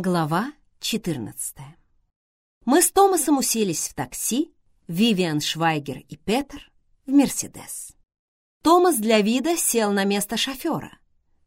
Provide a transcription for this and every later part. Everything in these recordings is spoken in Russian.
Глава 14 Мы с Томасом уселись в такси, Вивиан Швайгер и Петр в «Мерседес». Томас для вида сел на место шофера,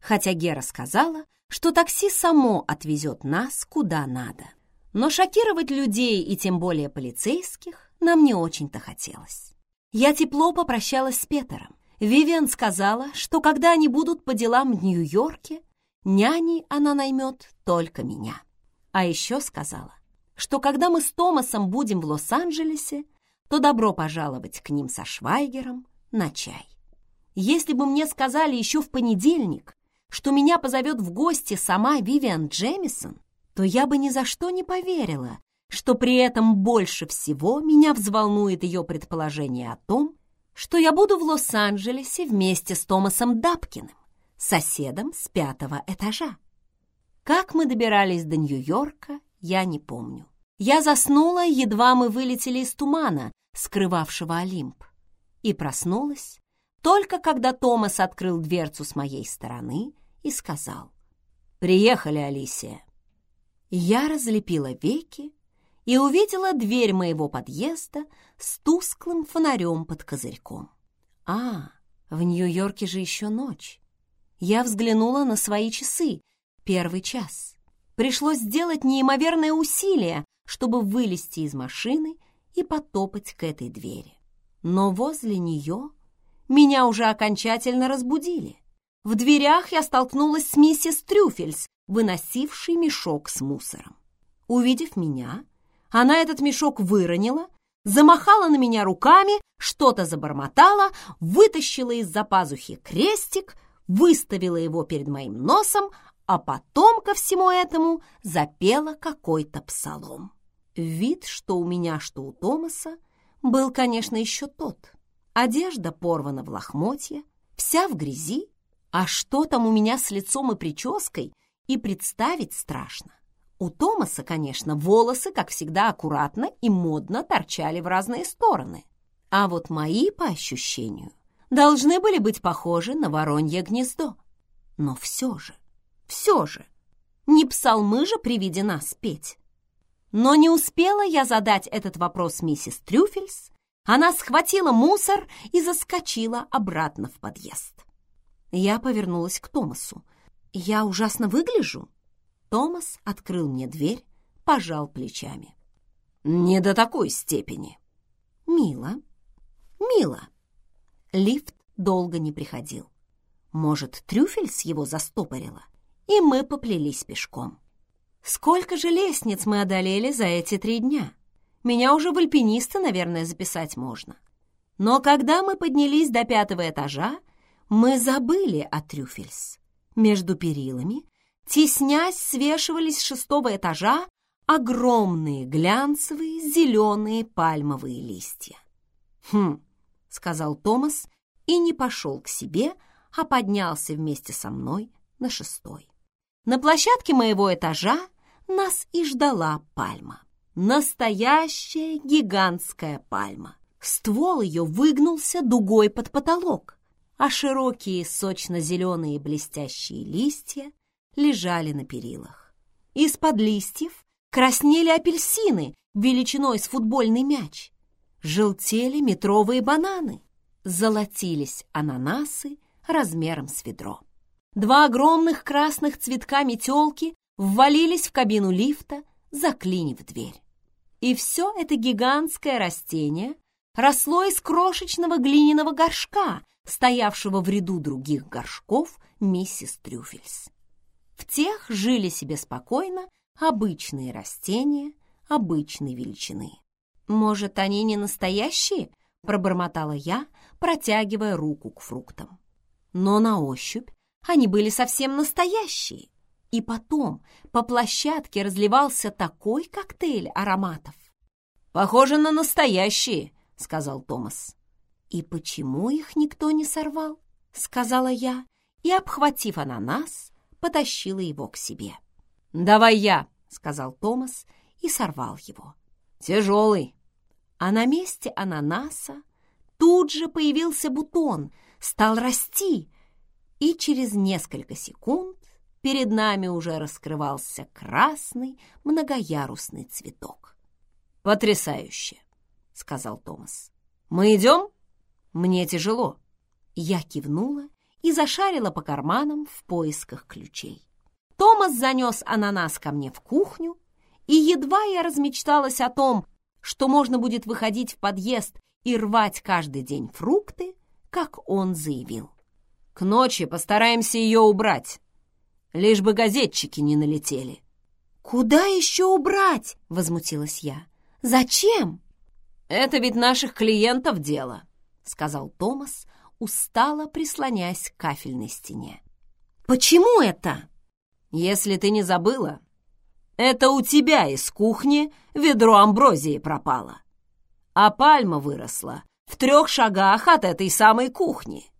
хотя Гера сказала, что такси само отвезет нас куда надо. Но шокировать людей и тем более полицейских нам не очень-то хотелось. Я тепло попрощалась с Петером. Вивиан сказала, что когда они будут по делам в Нью-Йорке, Няней она наймет только меня. А еще сказала, что когда мы с Томасом будем в Лос-Анджелесе, то добро пожаловать к ним со Швайгером на чай. Если бы мне сказали еще в понедельник, что меня позовет в гости сама Вивиан Джемисон, то я бы ни за что не поверила, что при этом больше всего меня взволнует ее предположение о том, что я буду в Лос-Анджелесе вместе с Томасом Дапкиным соседом с пятого этажа. Как мы добирались до Нью-Йорка, я не помню. Я заснула, едва мы вылетели из тумана, скрывавшего Олимп, и проснулась только когда Томас открыл дверцу с моей стороны и сказал «Приехали, Алисия». Я разлепила веки и увидела дверь моего подъезда с тусклым фонарем под козырьком. А, в Нью-Йорке же еще ночь. Я взглянула на свои часы. Первый час. Пришлось сделать неимоверное усилие, чтобы вылезти из машины и потопать к этой двери. Но возле нее меня уже окончательно разбудили. В дверях я столкнулась с миссис Трюфельс, выносившей мешок с мусором. Увидев меня, она этот мешок выронила, замахала на меня руками, что-то забормотала, вытащила из-за пазухи крестик, выставила его перед моим носом, а потом ко всему этому запела какой-то псалом. Вид, что у меня, что у Томаса, был, конечно, еще тот. Одежда порвана в лохмотья, вся в грязи, а что там у меня с лицом и прической, и представить страшно. У Томаса, конечно, волосы, как всегда, аккуратно и модно торчали в разные стороны. А вот мои, по ощущению, должны были быть похожи на воронье гнездо. Но все же, все же, не псалмы же при виде нас петь. Но не успела я задать этот вопрос миссис Трюфельс, она схватила мусор и заскочила обратно в подъезд. Я повернулась к Томасу. «Я ужасно выгляжу?» Томас открыл мне дверь, пожал плечами. «Не до такой степени». «Мило, мило», Лифт долго не приходил. Может, трюфельс его застопорила? И мы поплелись пешком. Сколько же лестниц мы одолели за эти три дня? Меня уже в альпинисты, наверное, записать можно. Но когда мы поднялись до пятого этажа, мы забыли о трюфельс. Между перилами, теснясь, свешивались с шестого этажа огромные глянцевые зеленые пальмовые листья. Хм, — сказал Томас и не пошел к себе, а поднялся вместе со мной на шестой. На площадке моего этажа нас и ждала пальма. Настоящая гигантская пальма. Ствол ее выгнулся дугой под потолок, а широкие сочно-зеленые блестящие листья лежали на перилах. Из-под листьев краснели апельсины величиной с футбольный мяч желтели метровые бананы, золотились ананасы размером с ведро. Два огромных красных цветка метелки ввалились в кабину лифта, заклинив дверь. И все это гигантское растение росло из крошечного глиняного горшка, стоявшего в ряду других горшков миссис Трюфельс. В тех жили себе спокойно обычные растения обычной величины. «Может, они не настоящие?» — пробормотала я, протягивая руку к фруктам. Но на ощупь они были совсем настоящие. И потом по площадке разливался такой коктейль ароматов. «Похоже на настоящие», — сказал Томас. «И почему их никто не сорвал?» — сказала я, и, обхватив ананас, потащила его к себе. «Давай я», — сказал Томас и сорвал его. «Тяжелый, а на месте ананаса тут же появился бутон, стал расти, и через несколько секунд перед нами уже раскрывался красный многоярусный цветок. «Потрясающе!» — сказал Томас. «Мы идем?» «Мне тяжело». Я кивнула и зашарила по карманам в поисках ключей. Томас занес ананас ко мне в кухню, и едва я размечталась о том, что можно будет выходить в подъезд и рвать каждый день фрукты, как он заявил. «К ночи постараемся ее убрать, лишь бы газетчики не налетели». «Куда еще убрать?» — возмутилась я. «Зачем?» «Это ведь наших клиентов дело», — сказал Томас, устало прислонясь к кафельной стене. «Почему это?» «Если ты не забыла, это у тебя из кухни ведро амброзии пропало, а пальма выросла в трех шагах от этой самой кухни».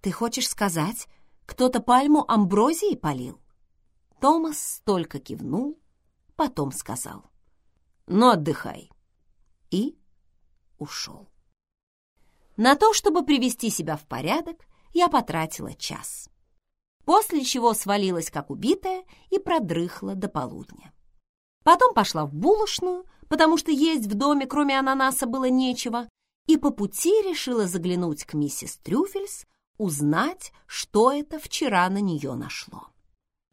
«Ты хочешь сказать, кто-то пальму амброзии полил?» Томас только кивнул, потом сказал. «Ну, отдыхай». И ушел. На то, чтобы привести себя в порядок, я потратила час. После чего свалилась как убитая и продрыхла до полудня. Потом пошла в булочную, потому что есть в доме кроме ананаса было нечего, и по пути решила заглянуть к миссис Трюфельс, узнать, что это вчера на нее нашло.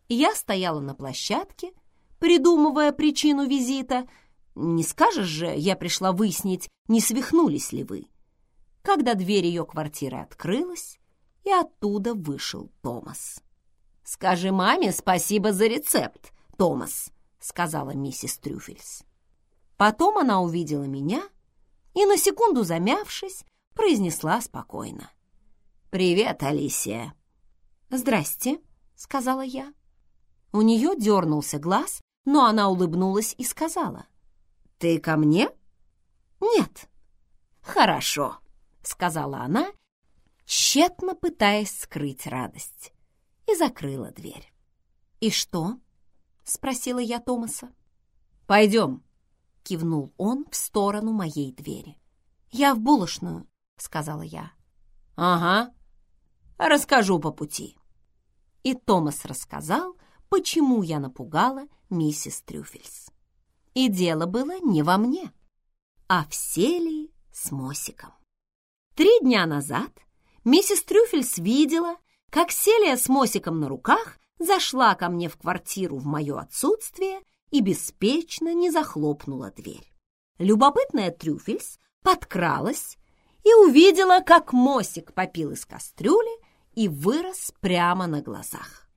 Я стояла на площадке, придумывая причину визита. Не скажешь же, я пришла выяснить, не свихнулись ли вы когда дверь ее квартиры открылась, и оттуда вышел Томас. «Скажи маме спасибо за рецепт, Томас», — сказала миссис Трюфельс. Потом она увидела меня и, на секунду замявшись, произнесла спокойно. «Привет, Алисия». «Здрасте», — сказала я. У нее дернулся глаз, но она улыбнулась и сказала. «Ты ко мне?» «Нет». «Хорошо», — сказала она, тщетно пытаясь скрыть радость, и закрыла дверь. «И что?» — спросила я Томаса. «Пойдем», — кивнул он в сторону моей двери. «Я в булочную», — сказала я. «Ага, расскажу по пути». И Томас рассказал, почему я напугала миссис Трюфельс. И дело было не во мне, а в Селии с Мосиком. Три дня назад миссис Трюфельс видела, как Селия с Мосиком на руках зашла ко мне в квартиру в мое отсутствие и беспечно не захлопнула дверь. Любопытная Трюфельс подкралась и увидела, как Мосик попил из кастрюли и вырос прямо на глазах.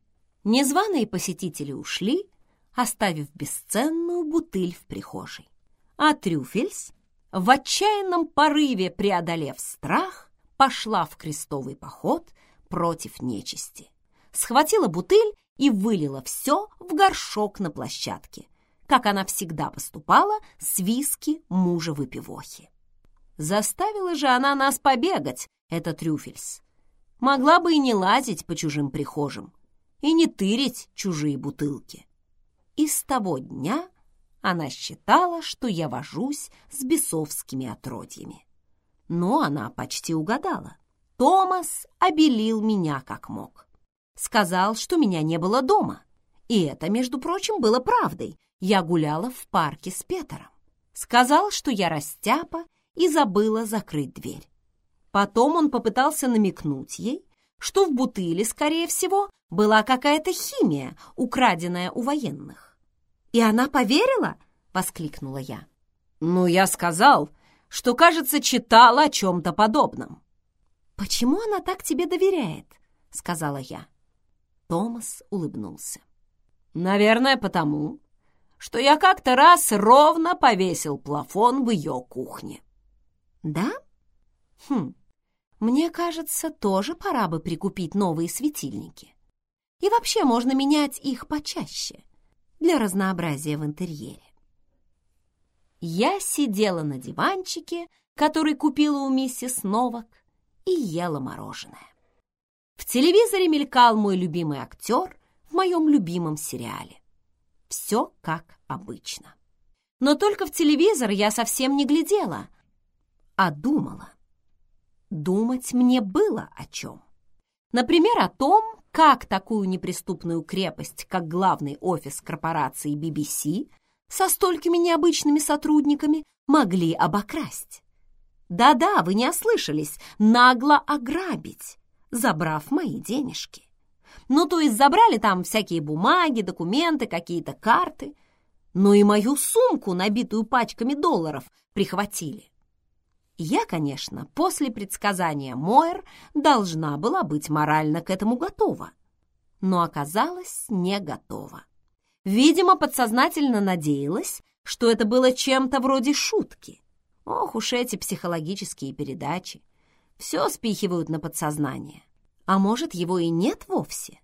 Незваные посетители ушли, оставив бесценную бутыль в прихожей. А Трюфельс в отчаянном порыве преодолев страх, пошла в крестовый поход против нечисти. Схватила бутыль и вылила все в горшок на площадке, как она всегда поступала с виски мужа-выпивохи. Заставила же она нас побегать, этот Трюфельс. Могла бы и не лазить по чужим прихожим, и не тырить чужие бутылки. И с того дня она считала, что я вожусь с бесовскими отродьями. Но она почти угадала. Томас обелил меня как мог. Сказал, что меня не было дома. И это, между прочим, было правдой. Я гуляла в парке с Петером. Сказал, что я растяпа и забыла закрыть дверь. Потом он попытался намекнуть ей, что в бутыле, скорее всего, была какая-то химия, украденная у военных. «И она поверила?» — воскликнула я. «Ну, я сказал, что, кажется, читала о чем-то подобном». «Почему она так тебе доверяет?» — сказала я. Томас улыбнулся. «Наверное, потому, что я как-то раз ровно повесил плафон в ее кухне». «Да? Хм, мне кажется, тоже пора бы прикупить новые светильники. И вообще можно менять их почаще для разнообразия в интерьере. Я сидела на диванчике, который купила у миссис Новак, и ела мороженое. В телевизоре мелькал мой любимый актер в моем любимом сериале. Все как обычно. Но только в телевизор я совсем не глядела, а думала. Думать мне было о чем. Например, о том, как такую неприступную крепость, как главный офис корпорации BBC, со столькими необычными сотрудниками могли обокрасть. Да-да, вы не ослышались, нагло ограбить, забрав мои денежки. Ну, то есть забрали там всякие бумаги, документы, какие-то карты, но и мою сумку, набитую пачками долларов, прихватили. Я, конечно, после предсказания Мойер должна была быть морально к этому готова, но оказалась не готова. Видимо, подсознательно надеялась, что это было чем-то вроде шутки. Ох уж эти психологические передачи. Все спихивают на подсознание. А может, его и нет вовсе?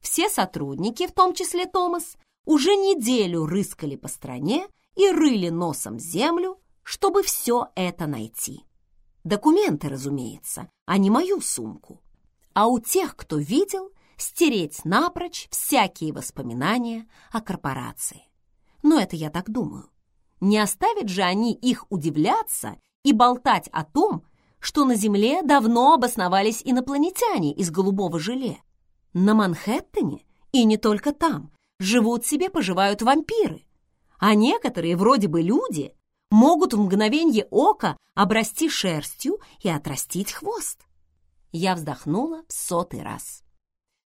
Все сотрудники, в том числе Томас, уже неделю рыскали по стране и рыли носом землю, чтобы все это найти. Документы, разумеется, а не мою сумку. А у тех, кто видел, стереть напрочь всякие воспоминания о корпорации. Но это я так думаю. Не оставят же они их удивляться и болтать о том, что на Земле давно обосновались инопланетяне из голубого желе. На Манхэттене, и не только там, живут себе, поживают вампиры. А некоторые, вроде бы люди, могут в мгновенье ока обрасти шерстью и отрастить хвост. Я вздохнула в сотый раз.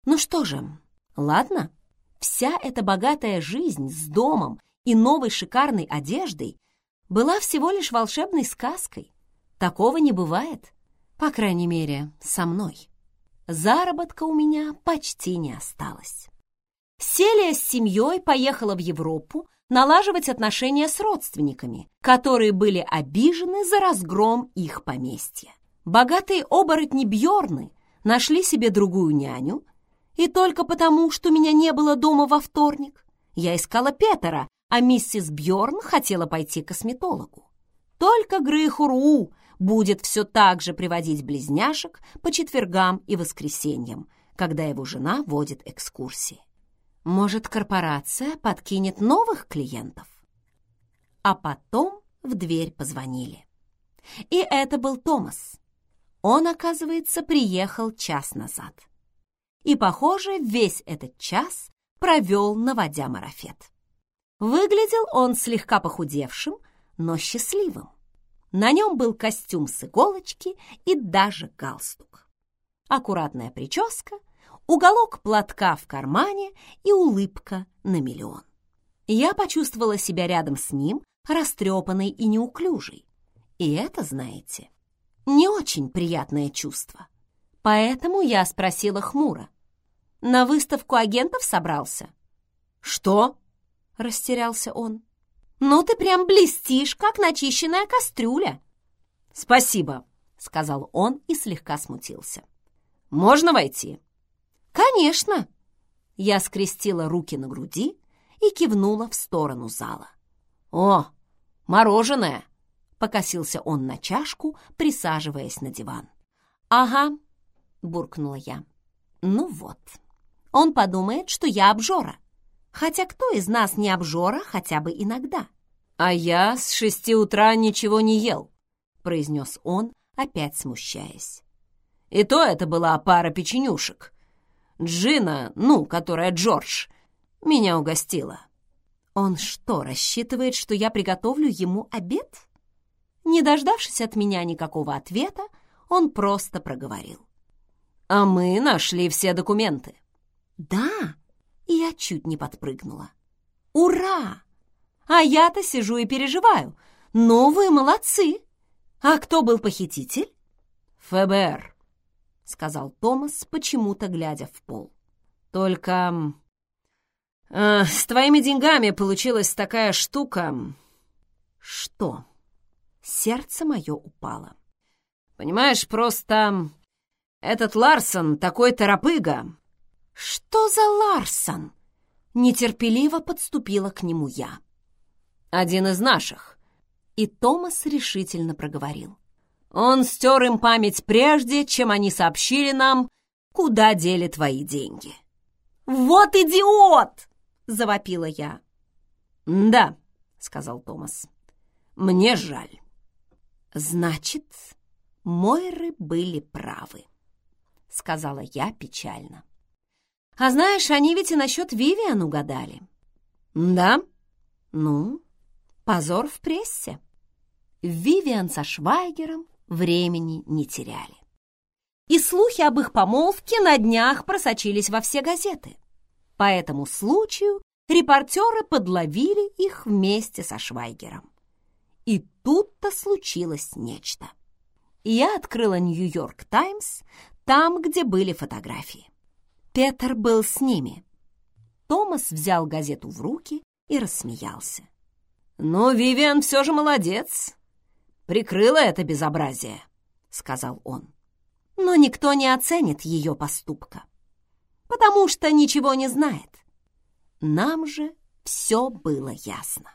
Ну что же, ладно, вся эта богатая жизнь с домом и новой шикарной одеждой была всего лишь волшебной сказкой. Такого не бывает, по крайней мере, со мной. Заработка у меня почти не осталось. Селия с семьей поехала в Европу налаживать отношения с родственниками, которые были обижены за разгром их поместья. Богатые оборотни Бьорны нашли себе другую няню, и только потому, что меня не было дома во вторник, я искала Петера, а миссис Бьорн хотела пойти к косметологу. Только Грейхуру будет все так же приводить близняшек по четвергам и воскресеньям, когда его жена водит экскурсии. Может, корпорация подкинет новых клиентов? А потом в дверь позвонили. И это был Томас. Он, оказывается, приехал час назад. И, похоже, весь этот час провел, наводя марафет. Выглядел он слегка похудевшим, но счастливым. На нем был костюм с иголочки и даже галстук. Аккуратная прическа, уголок платка в кармане и улыбка на миллион. Я почувствовала себя рядом с ним, растрепанной и неуклюжей. И это, знаете, не очень приятное чувство. Поэтому я спросила хмуро. «На выставку агентов собрался?» «Что?» — растерялся он. «Ну ты прям блестишь, как начищенная кастрюля!» «Спасибо», — сказал он и слегка смутился. «Можно войти?» «Конечно!» Я скрестила руки на груди и кивнула в сторону зала. «О, мороженое!» — покосился он на чашку, присаживаясь на диван. «Ага», — буркнула я. «Ну вот, он подумает, что я обжора. Хотя кто из нас не обжора хотя бы иногда?» «А я с шести утра ничего не ел», — произнес он, опять смущаясь. «И то это была пара печенюшек. Джина, ну, которая Джордж, меня угостила». «Он что, рассчитывает, что я приготовлю ему обед?» Не дождавшись от меня никакого ответа, он просто проговорил. «А мы нашли все документы». «Да?» Я чуть не подпрыгнула. «Ура! А я-то сижу и переживаю. Вы молодцы! А кто был похититель?» «ФБР», — сказал Томас, почему-то глядя в пол. «Только э, с твоими деньгами получилась такая штука...» «Что?» Сердце мое упало. «Понимаешь, просто этот Ларсон такой торопыга, «Что за Ларсон?» Нетерпеливо подступила к нему я. «Один из наших». И Томас решительно проговорил. «Он стер им память прежде, чем они сообщили нам, куда дели твои деньги». «Вот идиот!» — завопила я. «Да», — сказал Томас. «Мне жаль». «Значит, Мойры были правы», — сказала я печально. А знаешь, они ведь и насчет Вивиан угадали. Да? Ну, позор в прессе. Вивиан со Швайгером времени не теряли. И слухи об их помолвке на днях просочились во все газеты. По этому случаю репортеры подловили их вместе со Швайгером. И тут-то случилось нечто. Я открыла «Нью-Йорк Таймс», там, где были фотографии. Петер был с ними. Томас взял газету в руки и рассмеялся. «Ну, Вивиан все же молодец. Прикрыла это безобразие», — сказал он. «Но никто не оценит ее поступка, потому что ничего не знает. Нам же все было ясно.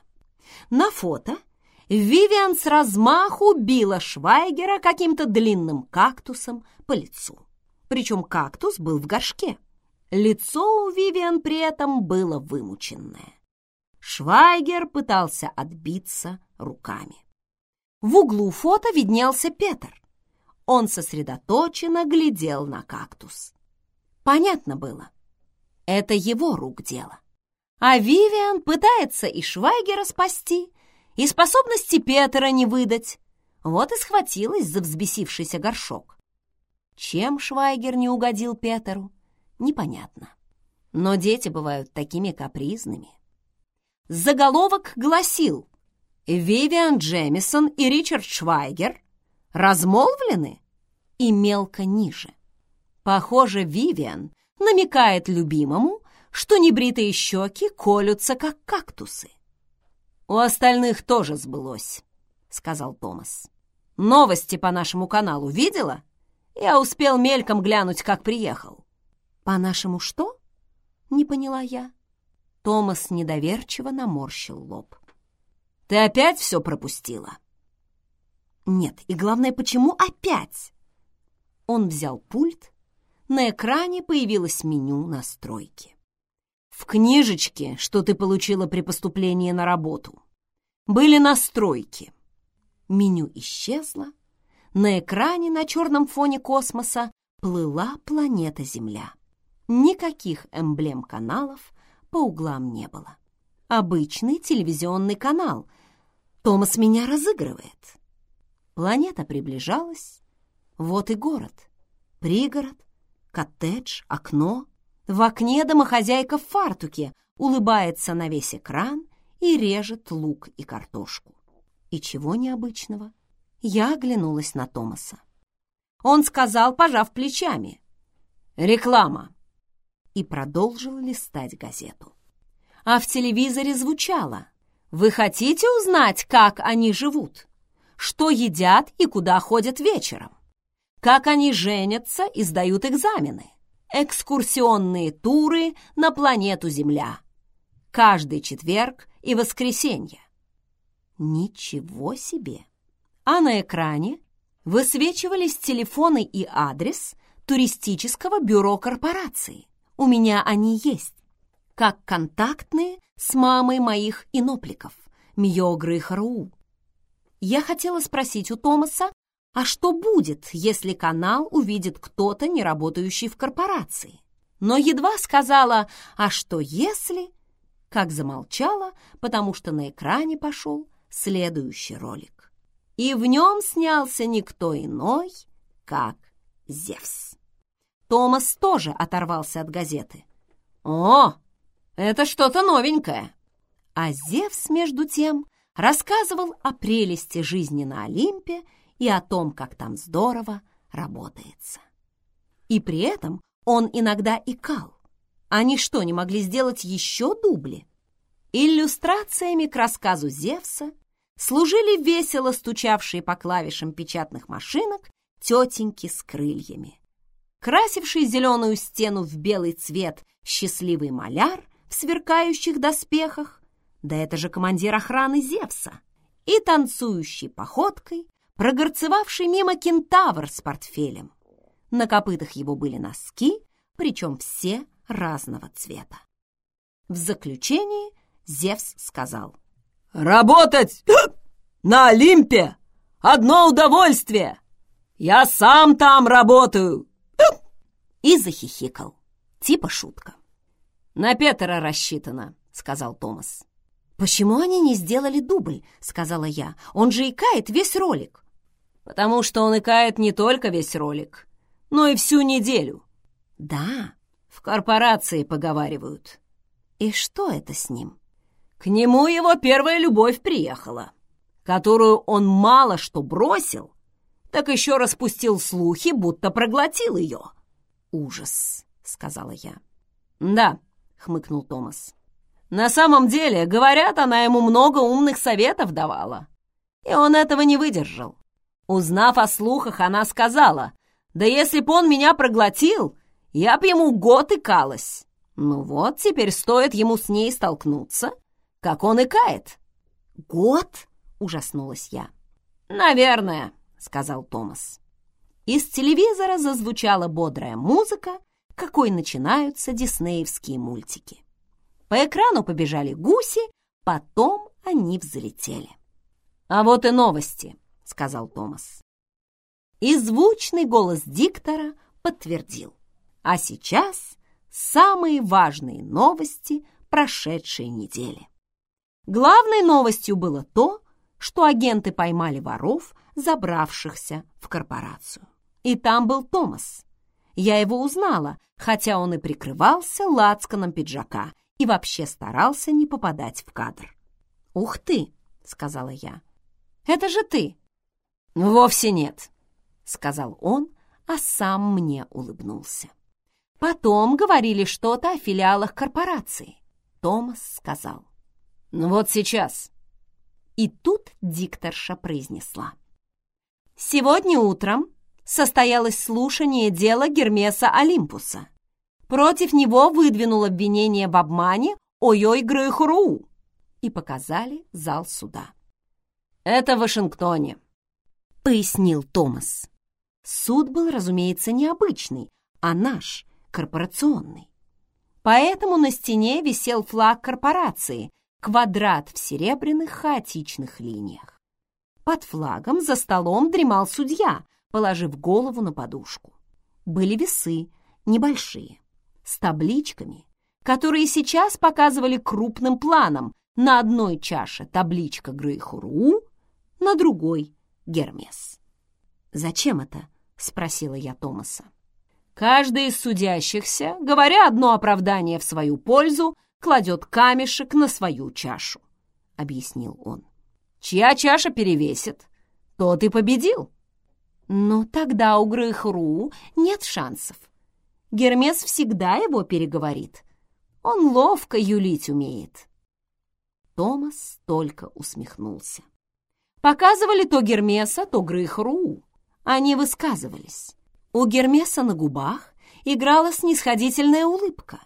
На фото Вивиан с размаху била Швайгера каким-то длинным кактусом по лицу. Причем кактус был в горшке. Лицо у Вивиан при этом было вымученное. Швайгер пытался отбиться руками. В углу фото виднелся Петр. Он сосредоточенно глядел на кактус. Понятно было, это его рук дело. А Вивиан пытается и Швайгера спасти, и способности Петра не выдать. Вот и схватилась за взбесившийся горшок. Чем Швайгер не угодил Петеру, непонятно. Но дети бывают такими капризными. Заголовок гласил «Вивиан Джемисон и Ричард Швайгер размолвлены?» и мелко ниже. Похоже, Вивиан намекает любимому, что небритые щеки колются, как кактусы. «У остальных тоже сбылось», — сказал Томас. «Новости по нашему каналу видела? Я успел мельком глянуть, как приехал». «По нашему что?» — не поняла я. Томас недоверчиво наморщил лоб. «Ты опять все пропустила?» «Нет, и главное, почему опять?» Он взял пульт. На экране появилось меню настройки в книжечке, что ты получила при поступлении на работу, были настройки. Меню исчезло. На экране на черном фоне космоса плыла планета Земля. Никаких эмблем каналов по углам не было. Обычный телевизионный канал. Томас меня разыгрывает. Планета приближалась. Вот и город. Пригород, коттедж, окно — в окне домохозяйка в фартуке улыбается на весь экран и режет лук и картошку. И чего необычного? Я оглянулась на Томаса. Он сказал, пожав плечами. «Реклама!» И продолжил листать газету. А в телевизоре звучало. «Вы хотите узнать, как они живут? Что едят и куда ходят вечером? Как они женятся и сдают экзамены? экскурсионные туры на планету Земля. Каждый четверг и воскресенье. Ничего себе! А на экране высвечивались телефоны и адрес туристического бюро корпорации. У меня они есть, как контактные с мамой моих инопликов, Мьогры и Харуу. Я хотела спросить у Томаса, а что будет, если канал увидит кто-то, не работающий в корпорации? Но едва сказала «а что если?», как замолчала, потому что на экране пошел следующий ролик. И в нем снялся никто иной, как Зевс. Томас тоже оторвался от газеты. «О, это что-то новенькое!» А Зевс, между тем, рассказывал о прелести жизни на Олимпе и о том, как там здорово работается. И при этом он иногда икал. Они что, не могли сделать еще дубли? Иллюстрациями к рассказу Зевса служили весело стучавшие по клавишам печатных машинок тетеньки с крыльями. Красивший зеленую стену в белый цвет счастливый маляр в сверкающих доспехах, да это же командир охраны Зевса, и танцующий походкой прогорцевавший мимо кентавр с портфелем. На копытах его были носки, причем все разного цвета. В заключении Зевс сказал. «Работать на Олимпе — одно удовольствие! Я сам там работаю!» И захихикал, типа шутка. «На Петера рассчитано», — сказал Томас. «Почему они не сделали дубль?» — сказала я. «Он же икает весь ролик». «Потому что он икает не только весь ролик, но и всю неделю». «Да, в корпорации поговаривают». «И что это с ним?» «К нему его первая любовь приехала, которую он мало что бросил, так еще распустил слухи, будто проглотил ее». «Ужас», — сказала я. «Да», — хмыкнул Томас. «На самом деле, говорят, она ему много умных советов давала. И он этого не выдержал. Узнав о слухах, она сказала, «Да если б он меня проглотил, я б ему год икалась. Ну вот, теперь стоит ему с ней столкнуться, как он икает». «Год?» — ужаснулась я. «Наверное», — сказал Томас. Из телевизора зазвучала бодрая музыка, какой начинаются диснеевские мультики. По экрану побежали гуси, потом они взлетели. «А вот и новости», — сказал Томас. И звучный голос диктора подтвердил. А сейчас самые важные новости прошедшей недели. Главной новостью было то, что агенты поймали воров, забравшихся в корпорацию. И там был Томас. Я его узнала, хотя он и прикрывался лацканом пиджака и вообще старался не попадать в кадр. «Ух ты!» — сказала я. «Это же ты!» «Вовсе нет», — сказал он, а сам мне улыбнулся. Потом говорили что-то о филиалах корпорации. Томас сказал. «Ну вот сейчас». И тут дикторша произнесла. «Сегодня утром состоялось слушание дела Гермеса Олимпуса. Против него выдвинул обвинение в обмане Ойой Грейхуру и показали зал суда. «Это в Вашингтоне», — пояснил Томас. Суд был, разумеется, необычный, а наш, корпорационный. Поэтому на стене висел флаг корпорации, квадрат в серебряных хаотичных линиях. Под флагом за столом дремал судья, положив голову на подушку. Были весы, небольшие, с табличками, которые сейчас показывали крупным планом. На одной чаше табличка Грейхуру, на другой — Гермес. «Зачем это?» — спросила я Томаса. Каждый из судящихся, говоря одно оправдание в свою пользу, кладет камешек на свою чашу, — объяснил он. Чья чаша перевесит, тот и победил. Но тогда у Грыхру нет шансов. Гермес всегда его переговорит. Он ловко юлить умеет. Томас только усмехнулся. Показывали то Гермеса, то Грыхру. Они высказывались. У Гермеса на губах играла снисходительная улыбка.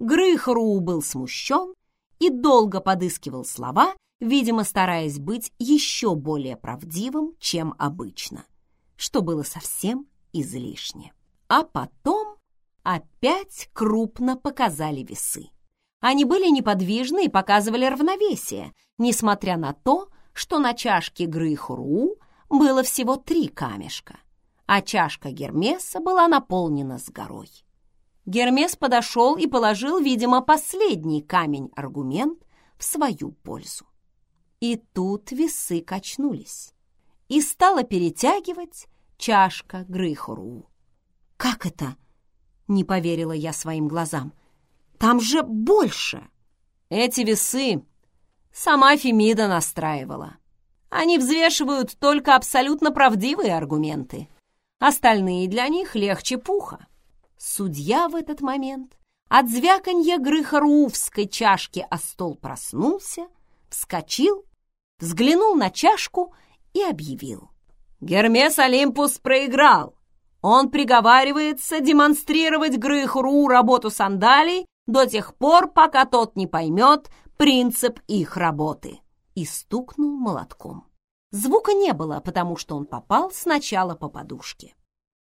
Грыхру был смущен и долго подыскивал слова, видимо, стараясь быть еще более правдивым, чем обычно, что было совсем излишне. А потом опять крупно показали весы. Они были неподвижны и показывали равновесие, несмотря на то, что на чашке Грыхру было всего три камешка а чашка Гермеса была наполнена с горой. Гермес подошел и положил, видимо, последний камень-аргумент в свою пользу. И тут весы качнулись, и стала перетягивать чашка Грыхору. «Как это?» — не поверила я своим глазам. «Там же больше!» Эти весы сама Фемида настраивала. Они взвешивают только абсолютно правдивые аргументы. Остальные для них легче пуха. Судья в этот момент от звяканья грыхаруувской чашки о стол проснулся, вскочил, взглянул на чашку и объявил. Гермес Олимпус проиграл. Он приговаривается демонстрировать Грыхру работу сандалий до тех пор, пока тот не поймет принцип их работы. И стукнул молотком. Звука не было, потому что он попал сначала по подушке.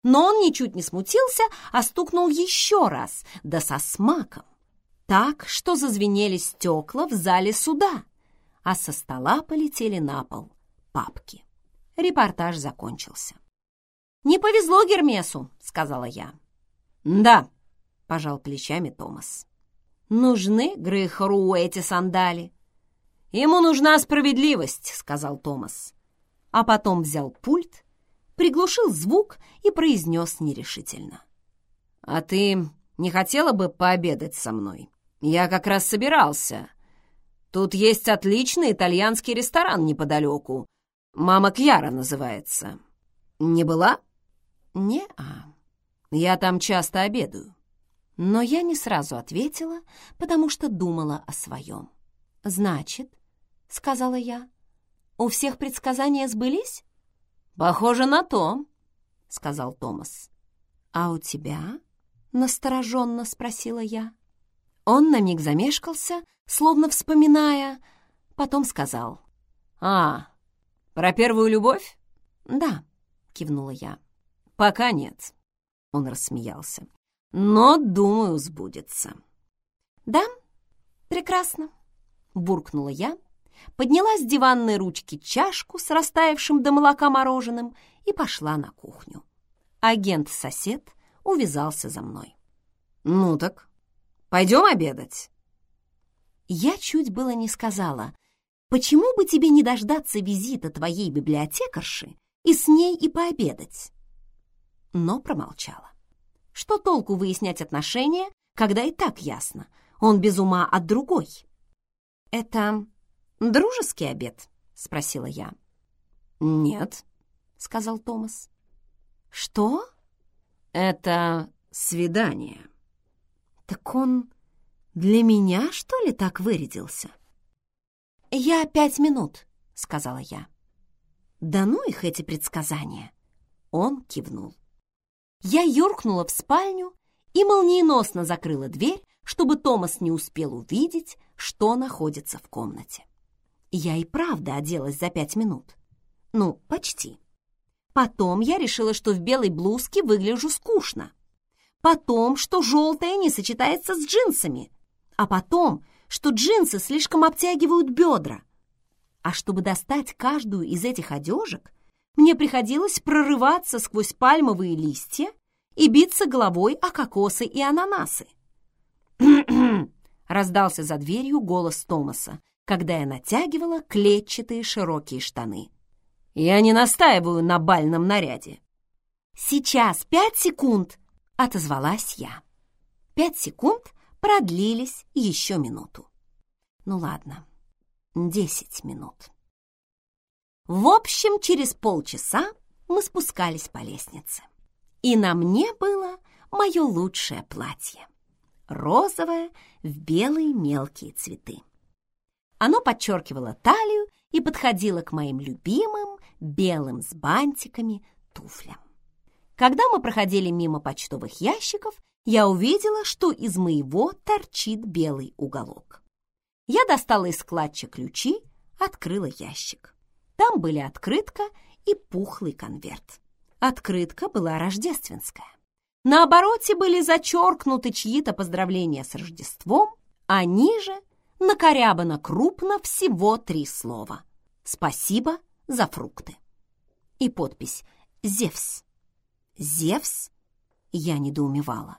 Но он ничуть не смутился, а стукнул еще раз, да со смаком. Так, что зазвенели стекла в зале суда, а со стола полетели на пол папки. Репортаж закончился. «Не повезло Гермесу», — сказала я. «Да», — пожал плечами Томас. Нужны Грейхору эти сандали. Ему нужна справедливость, сказал Томас. А потом взял пульт, приглушил звук и произнес нерешительно. А ты не хотела бы пообедать со мной? Я как раз собирался. Тут есть отличный итальянский ресторан неподалеку. «Мама Кьяра» называется. Не была? Не-а. Я там часто обедаю. Но я не сразу ответила, потому что думала о своем. «Значит, — сказала я, — у всех предсказания сбылись?» «Похоже на то», — сказал Томас. «А у тебя?» — настороженно спросила я. Он на миг замешкался, словно вспоминая, потом сказал. «А, про первую любовь?» «Да», — кивнула я. «Пока нет», — он рассмеялся. «Но, думаю, сбудется». «Да, прекрасно», — буркнула я, подняла с диванной ручки чашку с растаявшим до молока мороженым и пошла на кухню. Агент-сосед увязался за мной. «Ну так, пойдем обедать?» Я чуть было не сказала, почему бы тебе не дождаться визита твоей библиотекарши и с ней и пообедать? Но промолчала. Что толку выяснять отношения, когда и так ясно, он без ума от другой? «Это дружеский обед?» — спросила я. «Нет», — сказал Томас. «Что?» «Это свидание». «Так он для меня, что ли, так вырядился?» «Я пять минут», — сказала я. «Да ну их, эти предсказания!» Он кивнул. Я юркнула в спальню и молниеносно закрыла дверь, чтобы Томас не успел увидеть, что находится в комнате. Я и правда оделась за пять минут. Ну, почти. Потом я решила, что в белой блузке выгляжу скучно. Потом, что желтая не сочетается с джинсами а потом, что джинсы слишком обтягивают бедра. А чтобы достать каждую из этих одежек, мне приходилось прорываться сквозь пальмовые листья и биться головой о кокосы и ананасы. раздался за дверью голос Томаса, когда я натягивала клетчатые широкие штаны. «Я не настаиваю на бальном наряде». «Сейчас пять секунд!» — отозвалась я. Пять секунд, продлились еще минуту. Ну ладно, десять минут. В общем, через полчаса мы спускались по лестнице. И на мне было мое лучшее платье. Розовое в белые мелкие цветы. Оно подчеркивало талию и подходило к моим любимым белым с бантиками туфлям. Когда мы проходили мимо почтовых ящиков, я увидела, что из моего торчит белый уголок. Я достала из складча ключи, открыла ящик. Там были открытка и пухлый конверт. Открытка была рождественская. На обороте были зачеркнуты чьи-то поздравления с Рождеством, а ниже накорябано крупно всего три слова. «Спасибо за фрукты». И подпись «Зевс». «Зевс?» Я недоумевала.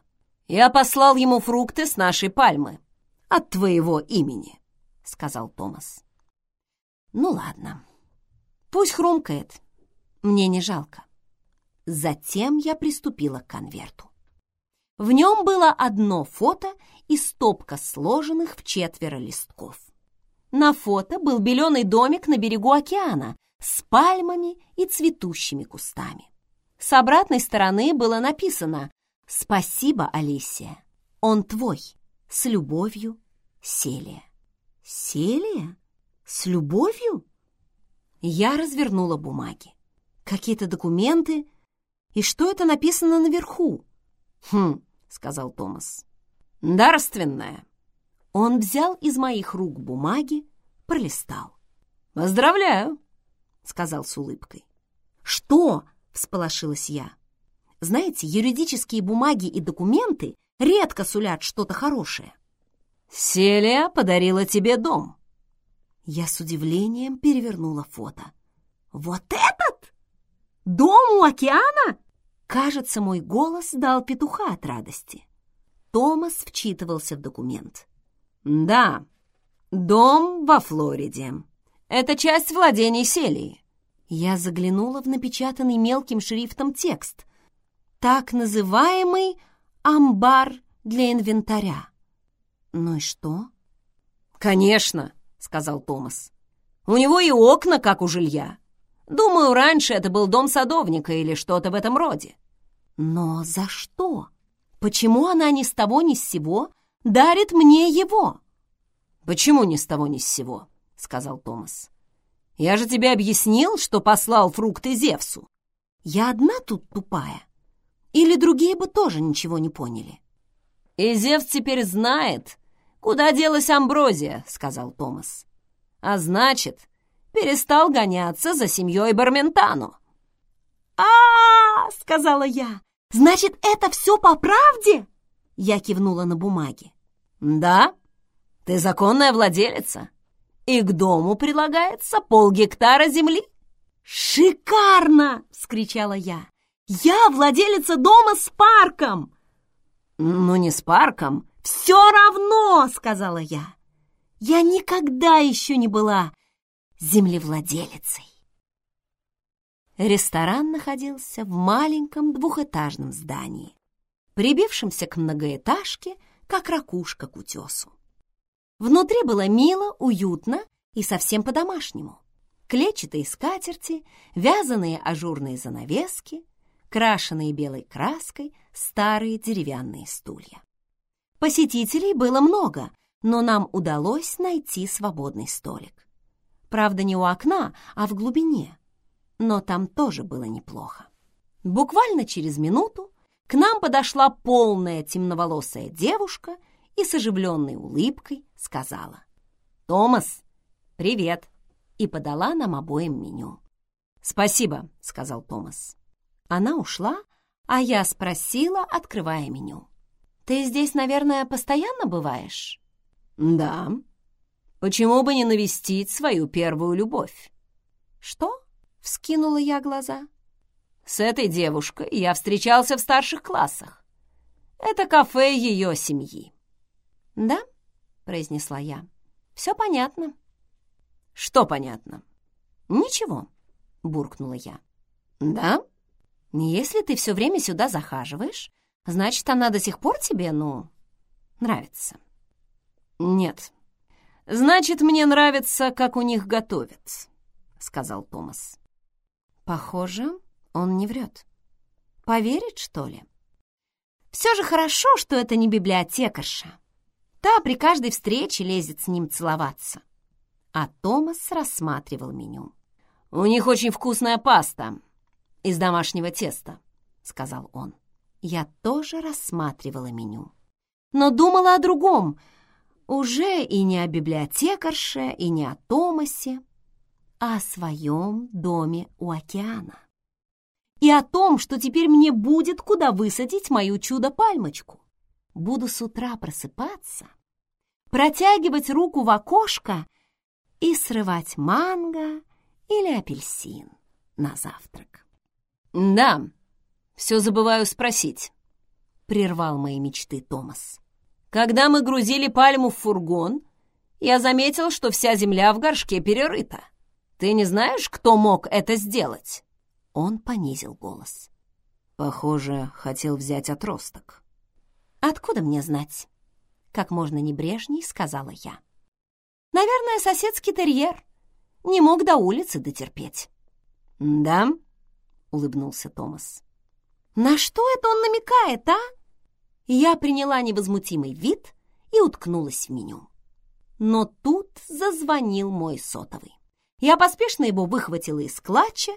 «Я послал ему фрукты с нашей пальмы от твоего имени», — сказал Томас. «Ну ладно, пусть хрумкает, мне не жалко». Затем я приступила к конверту. В нем было одно фото и стопка сложенных в четверо листков. На фото был беленый домик на берегу океана с пальмами и цветущими кустами. С обратной стороны было написано «Спасибо, Алисия. Он твой. С любовью, Селия». «Селия? С любовью?» Я развернула бумаги. Какие-то документы. И что это написано наверху? «Хм», — сказал Томас. «Дарственная». Он взял из моих рук бумаги, пролистал. «Поздравляю», — сказал с улыбкой. «Что?» — всполошилась я. Знаете, юридические бумаги и документы редко сулят что-то хорошее. «Селия подарила тебе дом». Я с удивлением перевернула фото. «Вот этот? Дом у океана?» Кажется, мой голос дал петуха от радости. Томас вчитывался в документ. Да, дом во Флориде. Это часть владений Селии. Я заглянула в напечатанный мелким шрифтом текст. Так называемый амбар для инвентаря. Ну и что? Конечно, сказал Томас. У него и окна, как у жилья. Думаю, раньше это был дом садовника или что-то в этом роде. Но за что? Почему она ни с того ни с сего дарит мне его?» «Почему ни с того ни с сего?» — сказал Томас. «Я же тебе объяснил, что послал фрукты Зевсу». «Я одна тут тупая? Или другие бы тоже ничего не поняли?» «И Зевс теперь знает, куда делась Амброзия», — сказал Томас. «А значит, перестал гоняться за семьей Барментану». «А-а-а!» — сказала я. «Значит, это все по правде?» Я кивнула на бумаге. «Да, ты законная владелица, и к дому прилагается полгектара земли». «Шикарно!» — вскричала я. «Я владелица дома с парком!» «Ну, не с парком». «Все равно!» — сказала я. «Я никогда еще не была землевладелицей». Ресторан находился в маленьком двухэтажном здании, прибившемся к многоэтажке, как ракушка к утесу. Внутри было мило, уютно и совсем по-домашнему. Клетчатые скатерти, вязаные ажурные занавески, крашеные белой краской старые деревянные стулья. Посетителей было много, но нам удалось найти свободный столик. Правда, не у окна, а в глубине, но там тоже было неплохо. Буквально через минуту к нам подошла полная темноволосая девушка и с оживленной улыбкой сказала «Томас, привет!» и подала нам обоим меню. «Спасибо», — сказал Томас. Она ушла, а я спросила, открывая меню. «Ты здесь, наверное, постоянно бываешь?» «Да. Почему бы не навестить свою первую любовь?» «Что?» — вскинула я глаза. «С этой девушкой я встречался в старших классах. Это кафе ее семьи». «Да?» — произнесла я. «Все понятно». «Что понятно?» «Ничего», — буркнула я. «Да?» «Если ты все время сюда захаживаешь, значит, она до сих пор тебе, ну, нравится». «Нет. Значит, мне нравится, как у них готовят», — сказал Томас. Похоже, он не врет. Поверит, что ли? Все же хорошо, что это не библиотекарша. Та при каждой встрече лезет с ним целоваться. А Томас рассматривал меню. «У них очень вкусная паста из домашнего теста», — сказал он. Я тоже рассматривала меню. Но думала о другом. Уже и не о библиотекарше, и не о Томасе а о своем доме у океана. И о том, что теперь мне будет куда высадить мою чудо-пальмочку. Буду с утра просыпаться, протягивать руку в окошко и срывать манго или апельсин на завтрак. «Да, все забываю спросить», — прервал мои мечты Томас. «Когда мы грузили пальму в фургон, я заметил, что вся земля в горшке перерыта. Ты не знаешь, кто мог это сделать?» Он понизил голос. Похоже, хотел взять отросток. «Откуда мне знать?» Как можно небрежней сказала я. «Наверное, соседский терьер. Не мог до улицы дотерпеть». «Да?» — улыбнулся Томас. «На что это он намекает, а?» Я приняла невозмутимый вид и уткнулась в меню. Но тут зазвонил мой сотовый. Я поспешно его выхватила из клатча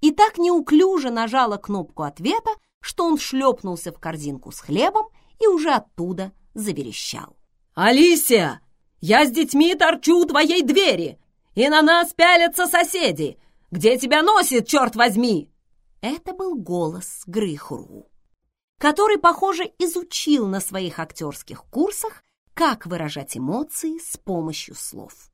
и так неуклюже нажала кнопку ответа, что он шлепнулся в корзинку с хлебом и уже оттуда заверещал. «Алисия, я с детьми торчу у твоей двери, и на нас пялятся соседи! Где тебя носит, черт возьми?» Это был голос Грыхуру, который, похоже, изучил на своих актерских курсах, как выражать эмоции с помощью слов.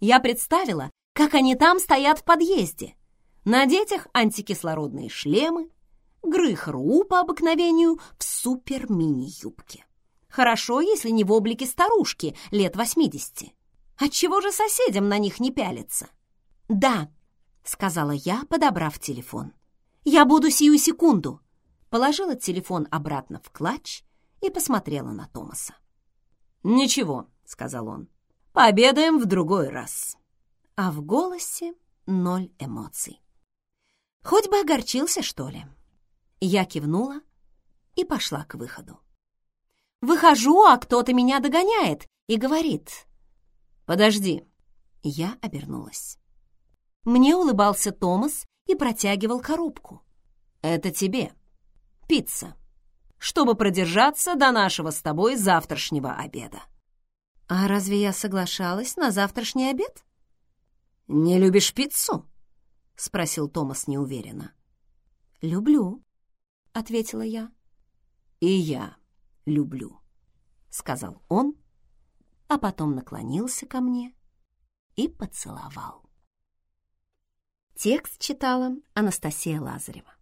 Я представила, как они там стоят в подъезде. На детях антикислородные шлемы, Грыхру по обыкновению в супер-мини-юбке. Хорошо, если не в облике старушки лет восьмидесяти. Отчего же соседям на них не пялиться? «Да», — сказала я, подобрав телефон. «Я буду сию секунду», — положила телефон обратно в клатч и посмотрела на Томаса. «Ничего», — сказал он, — «пообедаем в другой раз». А в голосе ноль эмоций. Хоть бы огорчился, что ли. Я кивнула и пошла к выходу. Выхожу, а кто-то меня догоняет и говорит. «Подожди». Я обернулась. Мне улыбался Томас и протягивал коробку. «Это тебе. Пицца. Чтобы продержаться до нашего с тобой завтрашнего обеда». «А разве я соглашалась на завтрашний обед?» «Не любишь пиццу?» — спросил Томас неуверенно. «Люблю», — ответила я. «И я люблю», — сказал он, а потом наклонился ко мне и поцеловал. Текст читала Анастасия Лазарева.